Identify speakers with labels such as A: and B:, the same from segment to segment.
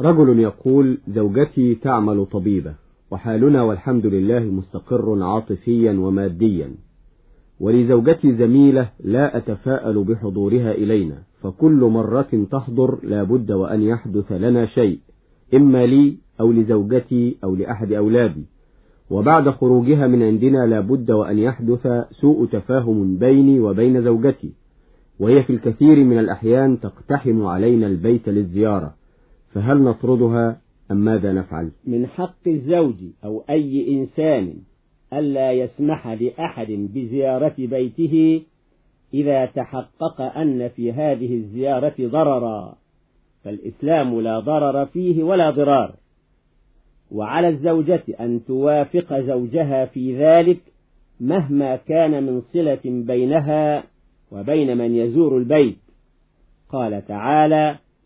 A: رجل يقول زوجتي تعمل طبيبة وحالنا والحمد لله مستقر عاطفيا وماديا. ولزوجتي زميلة لا أتفاءل بحضورها إلينا فكل مرة تحضر لا بد وأن يحدث لنا شيء إما لي أو لزوجتي أو لأحد أولادي. وبعد خروجها من عندنا لا بد وأن يحدث سوء تفاهم بيني وبين زوجتي. وهي في الكثير من الأحيان تقتحم علينا البيت للزيارة. فهل نطردها أم ماذا نفعل؟
B: من حق الزوج أو أي إنسان ألا يسمح لأحد بزيارة بيته إذا تحقق أن في هذه الزيارة ضررا فالإسلام لا ضرر فيه ولا ضرار. وعلى الزوجة أن توافق زوجها في ذلك مهما كان من صلة بينها وبين من يزور البيت. قال تعالى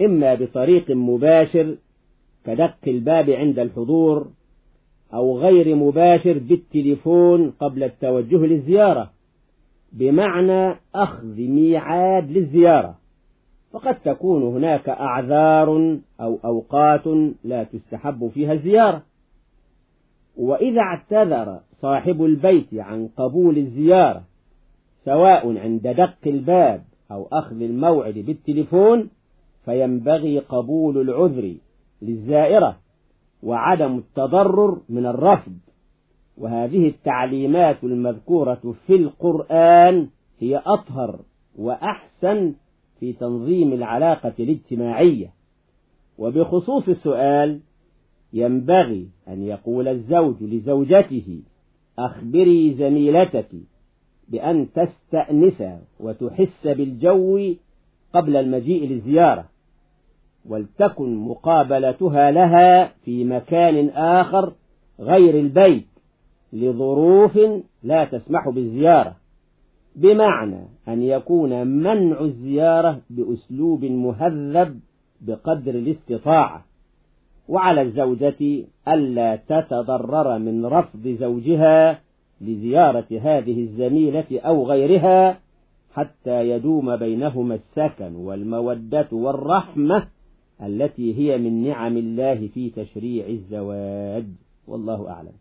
B: إما بطريق مباشر كدق الباب عند الحضور أو غير مباشر بالتليفون قبل التوجه للزيارة بمعنى أخذ ميعاد للزيارة. فقد تكون هناك أعذار أو أوقات لا تستحب فيها الزيارة. وإذا اعتذر صاحب البيت عن قبول الزيارة سواء عند دق الباب أو أخذ الموعد بالتليفون فينبغي قبول العذر للزائرة وعدم التضرر من الرفض. وهذه التعليمات المذكورة في القرآن هي أطهر وأحسن في تنظيم العلاقة الاجتماعية. وبخصوص السؤال ينبغي أن يقول الزوج لزوجته أخبري زميلتك بأن تستأنس وتحس بالجو قبل المجيء للزيارة. ولتكن مقابلتها لها في مكان آخر غير البيت لظروف لا تسمح بالزيارة. بمعنى أن يكون منع الزيارة بأسلوب مهذب بقدر الاستطاعة. وعلى الزوجة ألا تتضرر من رفض زوجها لزيارة هذه الزميلة أو غيرها حتى يدوم بينهما السكن والمودة والرحمة التي هي من نعم الله في تشريع الزواج. والله أعلم.